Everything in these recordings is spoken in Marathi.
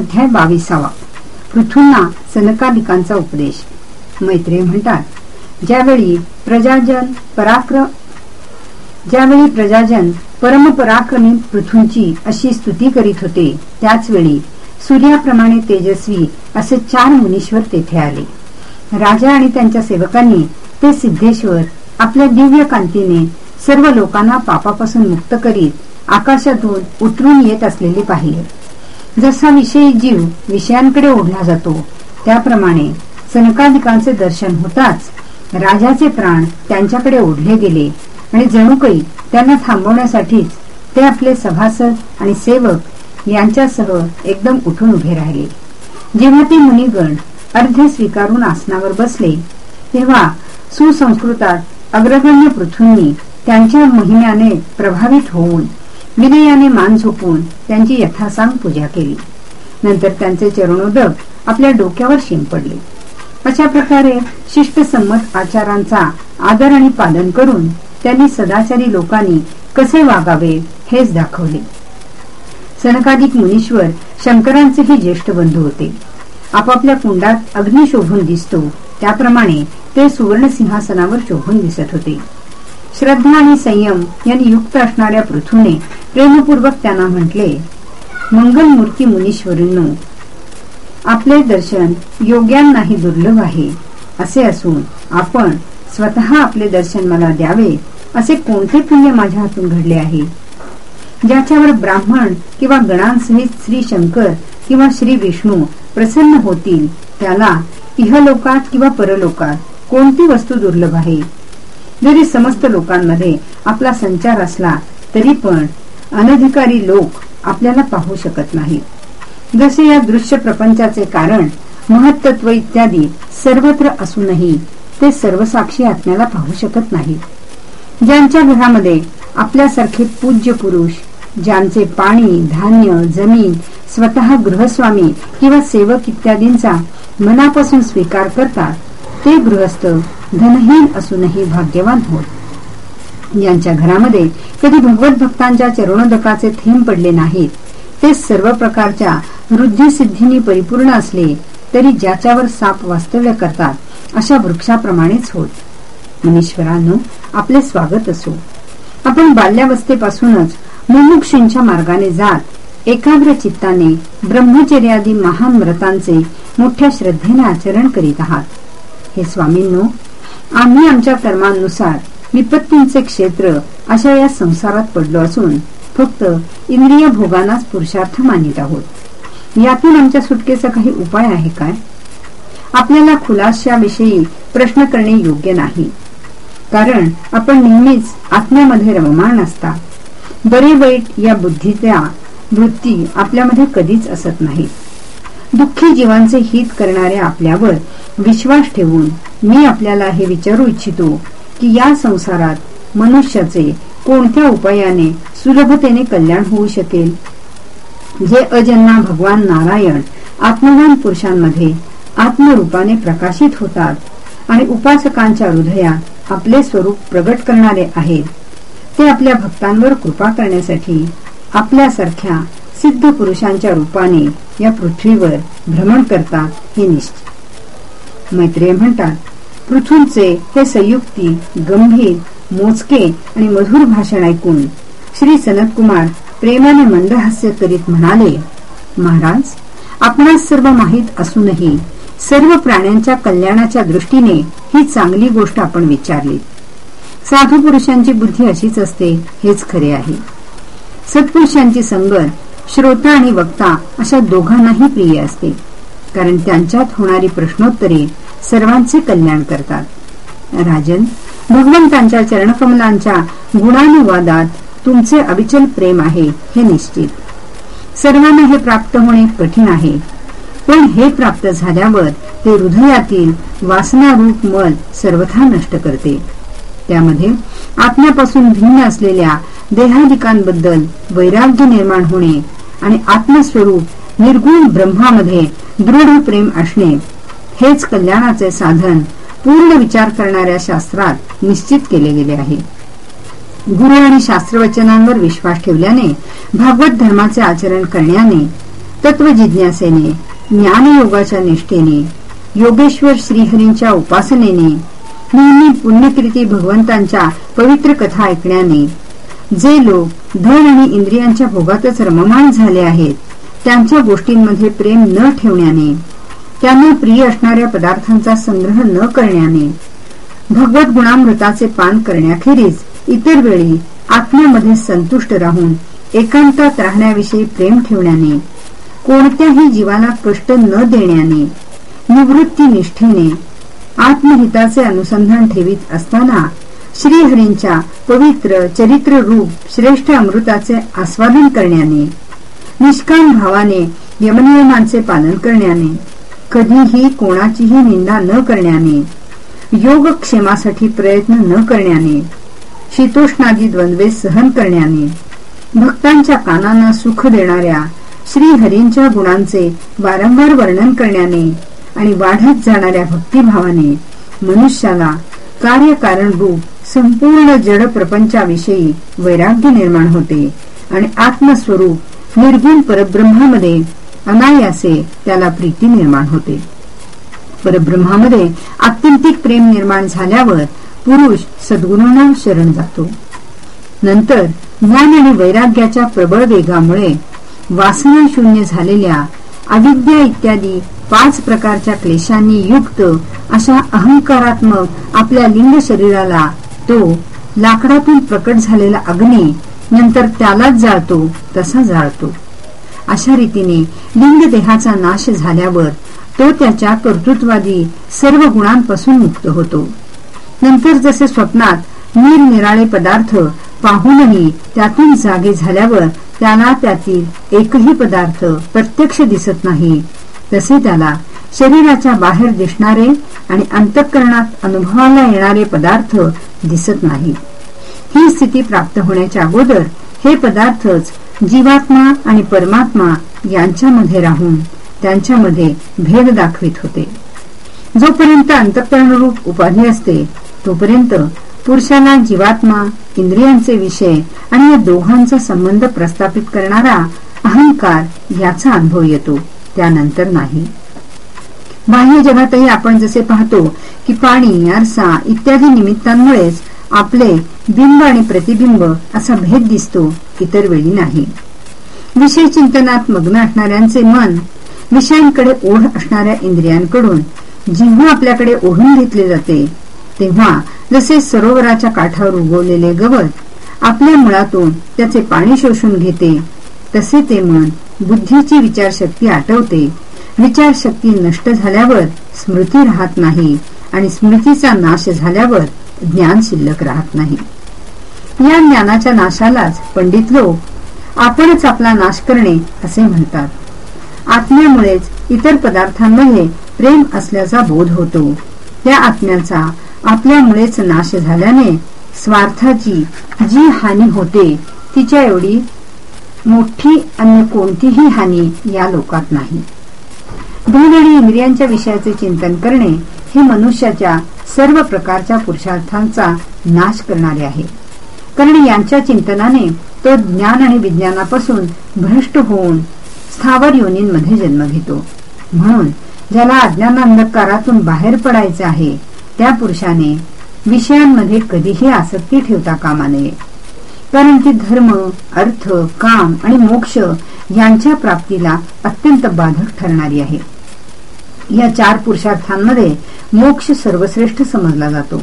अध्याय बावीसावा. पृथ्वींना सनकादिकांचा उपदेश. मैत्रिय म्हणतात ज्यावेळी प्रजाजन पराक्रम ज्यावेळी प्रजाजन परमपराक्रमी पृथ्वींची अशी स्तुती करीत होते त्याचवेळी सूर्याप्रमाणे तेजस्वी असे चार मुनीश्वर तेथे आले. राजा आणि त्यांच्या सेवकांनी ते सिद्धेश्वर आपल्या दिव्य कांतीने सर्व लोकांना पापापासून मुक्त करीत आकाशातून उतरून येत असलेले पाहिले. जसा विषयी जीव विषयांकडे ओढला जातो त्याप्रमाणे सनकाधिकांचे दर्शन होताच राजाचे प्राण त्यांच्याकडे ओढले गेले आणि जणू काही त्यांना थांबवण्यासाठीच ते आपले सभासद आणि सेवक यांच्यासह एकदम उठून उभे राहिले. जेव्हा ते मुनिगण अर्धे स्वीकारून आसनावर बसले तेव्हा सुसंस्कृतात अग्रगण्य पृथ्वींनी त्यांच्या महिन्याने प्रभावित होऊन विनयाने मान झोपून त्यांची यथासांग पूजा केली. नंतर त्यांचे चरणोदक आपल्या डोक्यावर शिंपडले अशा प्रकारे शिष्टसंमत आचारांचा आदर आणि पालन करून त्यांनी सदाचारी लोकांनी कसे वागावे हेच दाखवले. सनकाधिक मुनीश्वर शंकरांचेही ज्येष्ठ बंधू होते. आपापल्या कुंडात अग्नी शोभून दिसतो त्याप्रमाणे ते सुवर्ण सिंहासनावर शोभून दिसत होते. श्रद्धा आणि संयम यांनी युक्त असणाऱ्या पृथ्वीने प्रेमपूर्वक त्यांना म्हटले मंगलमूर्ती मुनीश्वरींनो आपले दर्शन योग्यांनाही दुर्लभ आहे. असे असून आपण स्वतः आपले दर्शन मला द्यावे असे कोणते पुण्य माझ्या हातून घडले आहे? ज्याच्यावर ब्राह्मण किंवा गणांसहित श्री शंकर किंवा श्री विष्णू प्रसन्न होतील त्याला इहलोकात किंवा परलोकात कोणती वस्तू दुर्लभ आहे? जरी समस्त लोकांमध्ये आपला संचार असला तरी पण अनधिकारी लोक आपल्याला पाहू शकत नाहीत. जसे या दृश्य प्रपंचाचे कारण महत्त्व इत्यादी सर्वत्र असूनही ते सर्वसाक्षी आत्म्याला पाहू शकत नाही ज्यांच्या घरामध्ये आपल्यासारखे पूज्य पुरुष ज्यांचे पाणी धान्य जमीन स्वतः गृहस्वामी किंवा सेवक इत्यादींचा मनापासून स्वीकार करतात ते गृहस्थ धनहीन असूनही भाग्यवान होत. यांच्या घरामध्ये कधी भगवत भक्तांच्या चरणोदकाचे थेंब पडले नाहीत ते सर्व प्रकारच्या वृद्धी परिपूर्ण असले तरी ज्याच्यावर साप वास्तव्य करतात अशा वृक्षाप्रमाणेच होत. मनीश्वरांनो आपले स्वागत असो. आपण बाल्यावस्थेपासूनच मुमुक्षींच्या मार्गाने जात एकाग्र चित्ताने ब्रह्मचर्यादी महान व्रतांचे मोठ्या श्रद्धेने आचरण करीत आहात. हे स्वामींनो आम्ही आमच्या कर्मांनुसार विपत्तींचे क्षेत्र अशा या संसारात पडलो असून फक्त इंद्रिय भोगांनाच पुरुषार्थ मानित आहोत. यातून आमच्या सुटकेचा काही उपाय आहे काय? आपल्याला खुलाशाविषयी प्रश्न करणे योग्य नाही. कारण आपण नेहमीच आत्म्यामध्ये रममाण असता. बरे वाईट या बुद्धीच्या वृत्ती आपल्यामध्ये कधीच असत नाही. दुःखी जीवांचे हित करणाऱ्या आपल्यावर विश्वास ठेवून मी आपल्याला हे विचारू इच्छितो की या संसारात मनुष्याचे कोणत्या उपायाने सुलभतेने कल्याण होऊ शकेल? जे अजन्ना भगवान नारायण आत्मवान पुरुषांमध्ये आत्मरूपाने प्रकाशित होतात आणि उपासकांच्या हृदयात आपले स्वरूप प्रगट करणारे आहेत ते आपल्या भक्तांवर कृपा करण्यासाठी आपल्यासारख्या सिद्ध पुरुषांच्या रूपाने या पृथ्वीवर भ्रमण करतात हे निश्चित मैत्रिय म्हणतात पृथ्वीचे हे संयुक्ती गंभीर मोजके आणि मधुर भाषण ऐकून श्री सनतकुमार प्रेमाने मंदहास्य करीत म्हणाले महाराज आपणास सर्व माहीत असूनही सर्व प्राण्यांच्या कल्याणाच्या दृष्टीने ही चांगली गोष्ट आपण विचारली. साधू पुरुषांची बुद्धी अशीच असते हेच खरे आहे. सत्पुरुषांची संगत श्रोता आणि वक्ता अशा दोघांनाही प्रिय असते कारण त्यांच्यात होणारी प्रश्नोत्तरे सर्वांचे कल्याण करतात. राजन भगवंतांच्या चरणकमलांच्या गुणानुवादात तुमचे अविचल प्रेम आहे हे निश्चित. सर्वांना हे प्राप्त होणे कठीण आहे पण हे प्राप्त झाल्यावर ते हृदयातील वासनारूप मल सर्वथा नष्ट करते. त्यामध्ये आत्म्यापासून भिन्न असलेल्या देहादिकांबद्दल वैराग्य निर्माण होणे आणि आत्मस्वरूप निर्गुण ब्रह्मामध्ये दृढ प्रेम असणे हेच कल्याणाचे साधन पूर्ण विचार करणाऱ्या शास्त्रात निश्चित केले गेले आहे. गुरु आणि शास्त्रवचनांवर विश्वास ठेवल्याने भागवत धर्माचे आचरण करण्याने तत्वजिज्ञासेने ज्ञानयोगाच्या निष्ठेने योगेश्वर श्रीहरींच्या उपासनेने नेहमी पुण्यकृती भगवंतांच्या पवित्र कथा ऐकण्याने जे लोक धन आणि इंद्रियांच्या भोगातच रममाण झाले आहेत त्यांच्या गोष्टींमध्ये प्रेम न ठेवण्याने त्यांना प्रिय असणाऱ्या पदार्थांचा संग्रह न करण्याने भगवत गुणामृताचे पान करण्याखेरीज इतर वेळी आत्म्यामध्ये संतुष्ट राहून एकांतात राहण्याविषयी प्रेम ठेवण्याने कोणत्याही जीवाला कष्ट न देण्याने निवृत्ती निष्ठेने आत्महिताचे अनुसंधान ठेवीत असताना श्रीहरींच्या पवित्र चरित्र रूप श्रेष्ठ अमृताचे आस्वादन करण्याने निष्काम भावाने यमनियमांचे पालन करण्याने कधीही कोणाचीही निंदा न करण्याने योगक्षेमासाठी प्रयत्न न करण्याने शीतोष्णादी द्वंद्वे सहन करण्याने भक्तांच्या कानांना सुख देणाऱ्या श्रीहरींच्या गुणांचे वारंवार वर्णन करण्याने आणि वाढत जाणाऱ्या भक्तिभावाने मनुष्याला कार्यकारण रूप संपूर्ण जड प्रपंचाविषयी वैराग्य निर्माण होते आणि आत्मस्वरूप निर्गुण परब्रह्मामध्ये अनायासे त्याला प्रीती निर्माण होते. परब्रह्मामध्ये आत्यंतिक प्रेम निर्माण झाल्यावर पुरुष सद्गुणांना शरण जातो. नंतर ज्ञान आणि वैराग्याच्या प्रबळ वेगामुळे वासना शून्य झालेल्या अविद्या इत्यादी पाच प्रकारच्या क्लेशांनी युक्त अशा अहंकारात्मक आपल्या लिंग शरीराला तो लाकडातून प्रकट झालेला अग्नी नंतर त्यालाच जाळतो तसा जाळतो. अशा रीतीने लिंग देहाचा नाश झाल्यावर तो त्याच्या कर्तृत्वादी सर्व गुणांपासून मुक्त होतो. नंतर जसे स्वप्नात निरनिराळे पदार्थ पाहूनही त्यातून जागे झाल्यावर त्याला त्यातील एकही पदार्थ प्रत्यक्ष दिसत नाही तसे त्याला शरीराच्या बाहेर दिसणारे आणि अंतःकरणात अनुभवाला येणारे पदार्थ दिसत नाही. ही स्थिती प्राप्त होण्याच्या अगोदर हे पदार्थच जीवात्मा आणि परमात्मा यांच्यामध्ये राहून त्यांच्यामध्ये भेद दाखवित होते. जोपर्यंत अंतःकरणरूप उपाधी असते तोपर्यंत पुरुषाला जीवात्मा इंद्रियांचे विषय आणि या दोघांचा संबंध प्रस्थापित करणारा अहंकार याचा अनुभव येतो. त्यानंतर नाही. बाह्य जगातही आपण जसे पाहतो की पाणी आरसा इत्यादी निमित्तांमुळेच आपले बिंब आणि प्रतिबिंब असा भेद दिसतो इतर वेळी नाही. विषय चिंतनात मग्न असणाऱ्यांचे मन विषयांकडे ओढ असणाऱ्या इंद्रियांकडून जेव्हा आपल्याकडे ओढून घेतले जाते तेव्हा जसे सरोवराच्या काठावर उगवलेले गवत आपल्या मुळातून त्याचे पाणी शोषून घेते तसे ते मन बुद्धीची विचारशक्ती आटवते विचारशक्ती नष्ट झाल्यावर स्मृती राहत नाही आणि स्मृतीचा नाश झाल्यावर ज्ञान शिल्लक राहत नाही. या ज्ञानाच्या नाशालाच पंडित लोक आपणच आपला नाश करणे असे म्हणतात. आत्म्यामुळेच इतर पदार्थांमध्ये प्रेम असल्याचा बोध होतो. त्या आत्म्याचा आपल्यामुळेच नाश झाल्याने स्वार्थाची जी हानी होते तिच्या एवढी मोठी अन्य कोणतीही हानी या लोकात नाही. धन आणि इंद्रियांच्या विषयाचे चिंतन करणे हे मनुष्याच्या सर्व प्रकारच्या पुरुषार्थांचा नाश करणारे आहे. कारण यांच्या चिंतनाने तो ज्ञान आणि विज्ञानापासून भ्रष्ट होऊन स्थावर योनींमध्ये जन्म घेतो. म्हणून ज्याला अज्ञान अंधकारातून बाहेर पडायचे आहे त्या पुरुषाने विषयांमध्ये कधीही आसक्ती ठेवता कामा नये. कारण ती धर्म अर्थ काम आणि मोक्ष यांच्या प्राप्तीला अत्यंत बाधक ठरणारी आहे. या चार पुरुषार्थांमध्ये मोक्ष सर्वश्रेष्ठ समजला जातो.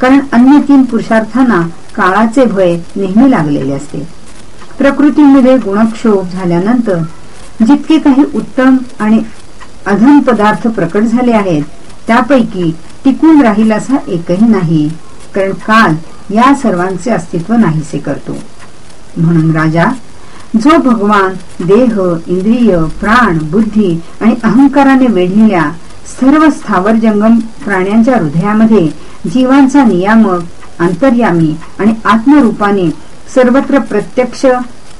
कारण अन्य तीन पुरुषार्थांना काळाचे भय नेहमी लागलेले असते. प्रकृतीमध्ये गुणक्षोभ झाल्यानंतर जितके काही उत्तम आणि अधम पदार्थ प्रकट झाले आहेत त्यापैकी टिकून राहील असा एकही नाही कारण काल या सर्वांचे अस्तित्व नाहीसे करतो. म्हणून राजा जो भगवान देह इंद्रिय प्राण बुद्धी आणि अहंकाराने वेढलेल्या सर्व स्थावर जंगम प्राण्यांच्या हृदयामध्ये जीवांचा नियामक अंतर्यामी आणि आत्मरूपाने सर्वत्र प्रत्यक्ष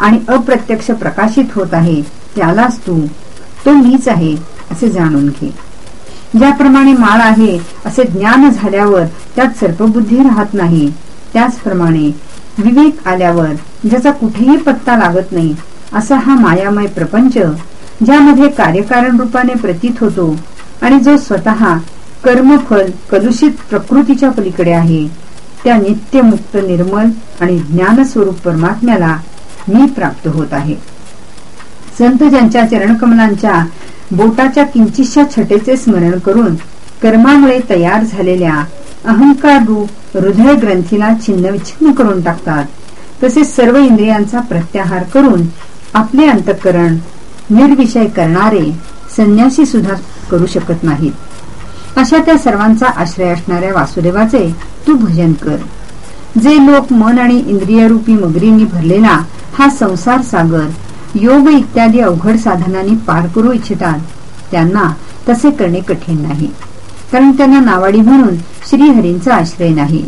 आणि अप्रत्यक्ष प्रकाशित होत आहे त्यालाच तू तो मीच आहे असे जाणून घे. ज्याप्रमाणे माळ आहे असे ज्ञान झाल्यावर त्यात सर्पबुद्धी राहत नाही. त्याचप्रमाणे विवेक आल्यावर ज्याचा कुठेही पत्ता लागत नाही असा हा मायामय प्रपंच ज्यामध्ये कार्यकारण रूपाने प्रतीत होतो आणि जो स्वतः कर्मफल कलुषित प्रकृतीच्या पलीकडे आहे त्या नित्यमुक्त निर्मल आणि ज्ञानस्वरूप परमात्म्याला मी प्राप्त होत आहे. संत ज्यांच्या चरणकमलांच्या बोटाच्या किंचितशा छटेचे स्मरण करून कर्मामुळे तयार झालेल्या अहंकार रूप हृदय ग्रंथीला छिन्नविच्छिन्न करून टाकतात. तसेच सर्व इंद्रियांचा प्रत्याहार करून आपले अंतकरण निर्विषय करणारे संन्यासी सुद्धा करू शकत नाहीत. अशा त्या सर्वांचा आश्रय असणाऱ्या वासुदेवाचे तू भजन कर. जे लोक मन आणि इंद्रियरूपी मगरींनी भरलेला हा संसार सागर योग इत्यादी अवघड साधनांनी पार करू इच्छितात त्यांना तसे करणे कठीण नाही. कारण त्यांना नावाडी म्हणून श्रीहरींचा आश्रय नाही.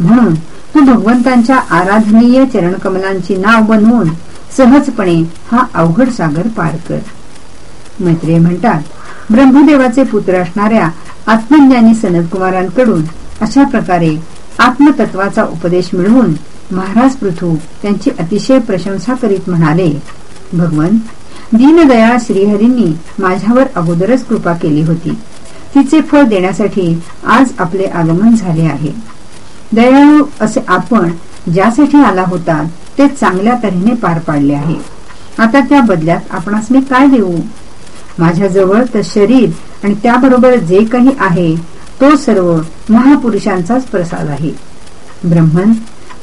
म्हणून तू भगवंतांच्या आराधनीय चरणकमलांची नाव बनवून सहजपणे हा अवघड सागर पार कर. मैत्रिय म्हणतात ब्रह्मदेवाचे पुत्र असणाऱ्या आत्मज्ञानी सनदकुमारांकडून अशा प्रकारे आत्मतत्वाचा उपदेश मिळवून महाराज पृथू त्यांची अतिशय प्रशंसा करीत म्हणाले भगवन दीनदयाळ श्रीहरींनी माझ्यावर अगोदरच कृपा केली होती. तिचे फळ देण्यासाठी आज आपले आगमन झाले आहे. दयाळू असे आपण ज्यासाठी आला होता ते चांगल्या तऱ्हेने पार पाडले आहे. आता त्या बदल्यात आपणास मी काय देऊ? माझ्याजवळ तर शरीर आणि त्याबरोबर जे काही आहे तो सर्व महापुरुषांचाच प्रसाद आहे. ब्रह्मन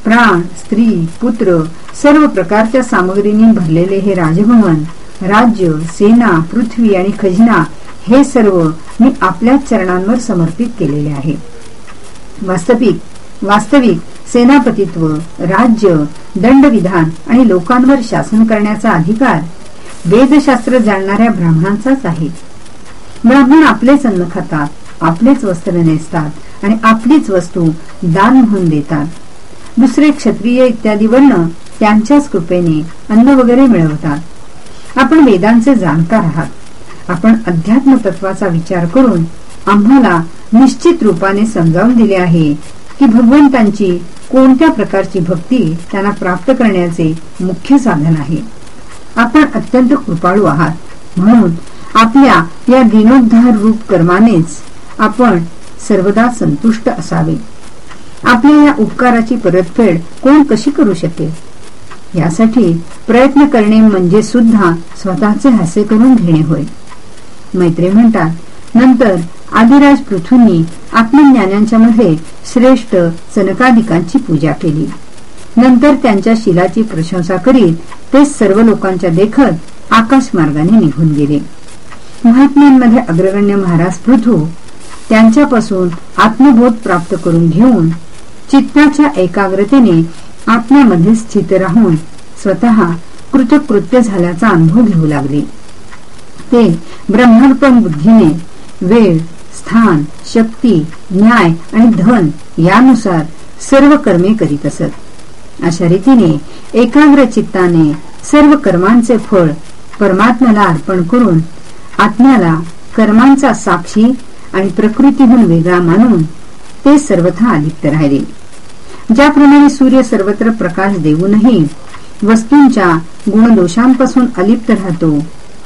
प्राण स्त्री पुत्र सर्व प्रकारच्या सामग्रीने भरलेले हे राजभवन राज्य सेना पृथ्वी आणि खजिना हे सर्व मी आपल्याच चरणांवर समर्पित केलेले आहे. वास्तविक वास्तविक सेनापतित्व राज्य दंडविधान आणि लोकांवर शासन करण्याचा अधिकार वेदशास्त्र जाणणाऱ्या ब्राह्मणांचाच आहे. ब्राह्मण आपलेच अन्न खातात आपलेच वस्त्र नेसतात आणि आपलीच वस्तू दान म्हणून देतात. दुसरे क्षत्रिय इत्यादी वर्ण त्यांच्याच कृपेने अन्न वगैरे मिळवतात. आपण वेदांचे जाणकार आहात. आपण अध्यात्म तत्वाचा विचार करून आम्हाला निश्चित रूपाने समजावून दिले आहे की भगवंतांची कोणत्या प्रकारची भक्ती त्यांना प्राप्त करण्याचे मुख्य साधन आहे. आपण अत्यंत कृपाळू आहात. म्हणून आपल्या या दिनोद्धार रूप कर्मानेच आपण सर्वदा संतुष्ट असावे. आपल्या या उपकाराची परतफेड कोण कशी करू शकेल? यासाठी प्रयत्न करणे म्हणजे सुद्धा स्वतःचे हास्य करून घेणे होय. मैत्री म्हणतात. नंतर आदिराज पृथ्वींनी आत्मज्ञानांच्या मध्ये श्रेष्ठ सनकाधिकांची पूजा केली. नंतर त्यांच्या शिलाची प्रशंसा करीत ते सर्व लोकांच्या देखत आकाश मार्गाने निघून गेले. महात्म्यांमध्ये अग्रगण्य महाराज पृथू त्यांच्यापासून आत्मबोध प्राप्त करून घेऊन चित्ताच्या एकाग्रतेने आत्म्यामध्ये स्थित राहून स्वतः कृतकृत्य झाल्याचा अनुभव घेऊ लागले. ते ब्रह्मार्पण बुद्धीने वेळ स्थान शक्ती न्याय आणि धन यानुसार सर्व कर्मे करीत असत. अशा रीतीने एकाग्र चित्ताने सर्व कर्मांचे फळ परमात्म्याला अर्पण करून आत्म्याला कर्मांचा साक्षी आणि प्रकृतीहून वेगळा मानून ते सर्वथा अलिप्त राहिले. ज्याप्रमाणे सूर्य सर्वत्र प्रकाश देऊनही वस्तूंच्या गुणदोषांपासून अलिप्त राहतो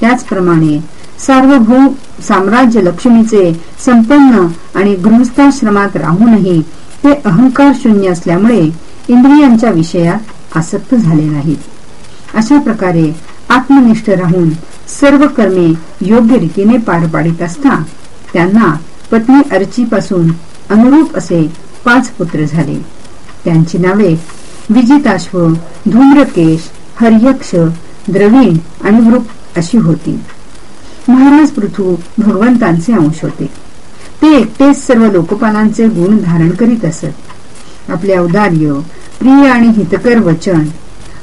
त्याचप्रमाणे सार्वभौम साम्राज्य लक्ष्मीचे संपन्न आणि गृहस्थाश्रमात राहूनही ते अहंकार शून्य असल्यामुळे इंद्रियांच्या विषयात आसक्त झाले नाहीत. अशा प्रकारे आत्मनिष्ठ राहून सर्व कर्मे योग्य रीतीने पार पाडित असता त्यांना पत्नी अर्चीपासून अनुरूप असे पाच पुत्र झाले. त्यांची नावे विजिताश्व धूम्रकेश हर्यक्ष द्रवीण आणि वृक्ष. अशी होती. महाराज पृथू भगवंतांचे अंश होते. ते एकटेच सर्व लोकपालांचे गुण धारण करीत असत. आपले औदार्य प्रिय आणि हितकर वचन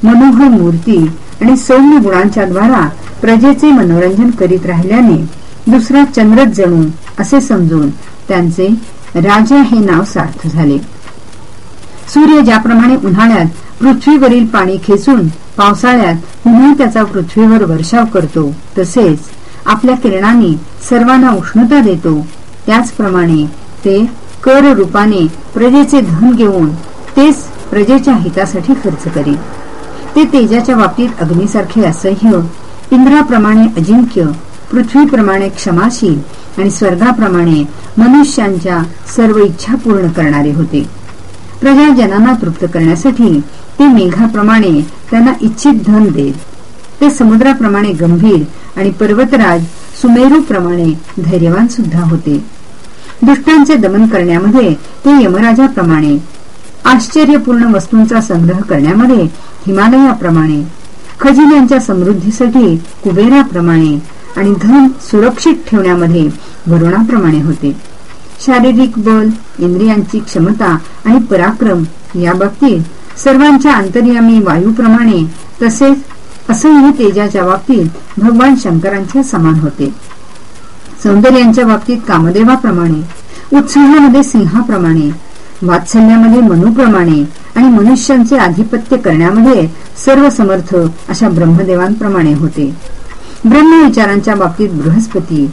मनोहर मूर्ती आणि सौम्य गुणांच्या द्वारा प्रजेचे मनोरंजन करीत राहिल्याने दुसरा चंद्रच जणू असे समजून त्यांचे राजा हे नाव सार्थ झाले. सूर्य ज्याप्रमाणे उन्हाळ्यात पृथ्वीवरील पाणी खेचून पावसाळ्यात पुन्हा त्याचा पृथ्वीवर वर्षाव करतो. तसेच आपल्या किरणांनी सर्वांना उष्णता देतो. त्याचप्रमाणे ते कर रूपाने प्रजेचे धन घेऊन तेच प्रजेच्या हितासाठी खर्च करीत ते तेजाच्या बाबतीत अग्नीसारखे असह्य इंद्राप्रमाणे अजिंक्य पृथ्वीप्रमाणे क्षमाशील आणि स्वर्गाप्रमाणे मनुष्यांच्या सर्व इच्छा पूर्ण करणारे होते. प्रजाजनांना तृप्त करण्यासाठी ते मेघाप्रमाणे त्यांना इच्छित धन देत. ते समुद्राप्रमाणे गंभीर आणि पर्वतराज सुमेरूप्रमाणे धैर्यवान सुद्धा होते. दुष्टांचे दमन करण्यामध्ये ते यमराजाप्रमाणे आश्चर्यपूर्ण वस्तूंचा संग्रह करण्यामध्ये हिमालयाप्रमाणे खजिन्यांच्या समृद्धीसाठी कुबेराप्रमाणे आणि धन सुरक्षित ठेवण्यामध्ये वरुणाप्रमाणे होते. शारीरिक बल इंद्रियांची क्षमता आणि पराक्रम या बाबतीत सर्वांच्या अंतर्यामी वायूप्रमाणे तसेच असंख्य तेजाच्या बाबतीत भगवान शंकरांच्या समान होते. सौंदर्यांच्या बाबतीत कामदेवाप्रमाणे उत्साहामध्ये सिंहाप्रमाणे वात्सल्यामध्ये मनुप्रमाणे आणि मनुष्यांचे आधिपत्य करण्यामध्ये सर्व समर्थ अशा ब्रह्मदेवांप्रमाणे होते. ब्रह्मविचारांच्या बाबतीत बृहस्पती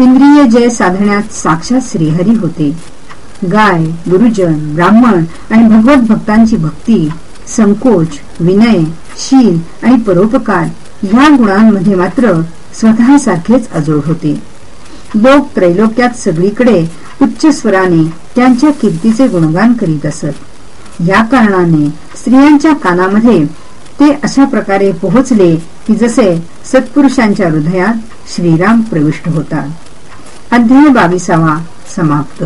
इंद्रिय जय साधण्यात साक्षात श्रीहरी होते. गाय गुरुजन ब्राह्मण आणि भगवत भक्तांची भक्ती संकोच विनय शील आणि परोपकार या गुणांमध्ये मात्र स्वतःसारखेच अजोड होते. लोक त्रैलोक्यात सगळीकडे उच्च स्वराने त्यांच्या कीर्तीचे गुणगान करीत असत. या कारणाने स्त्रियांच्या कानामध्ये ते अशा प्रकारे पोहोचले की जसे सत्पुरुषांच्या हृदयात श्रीराम प्रविष्ट होतात अध्याय बावीसावा समाप्त.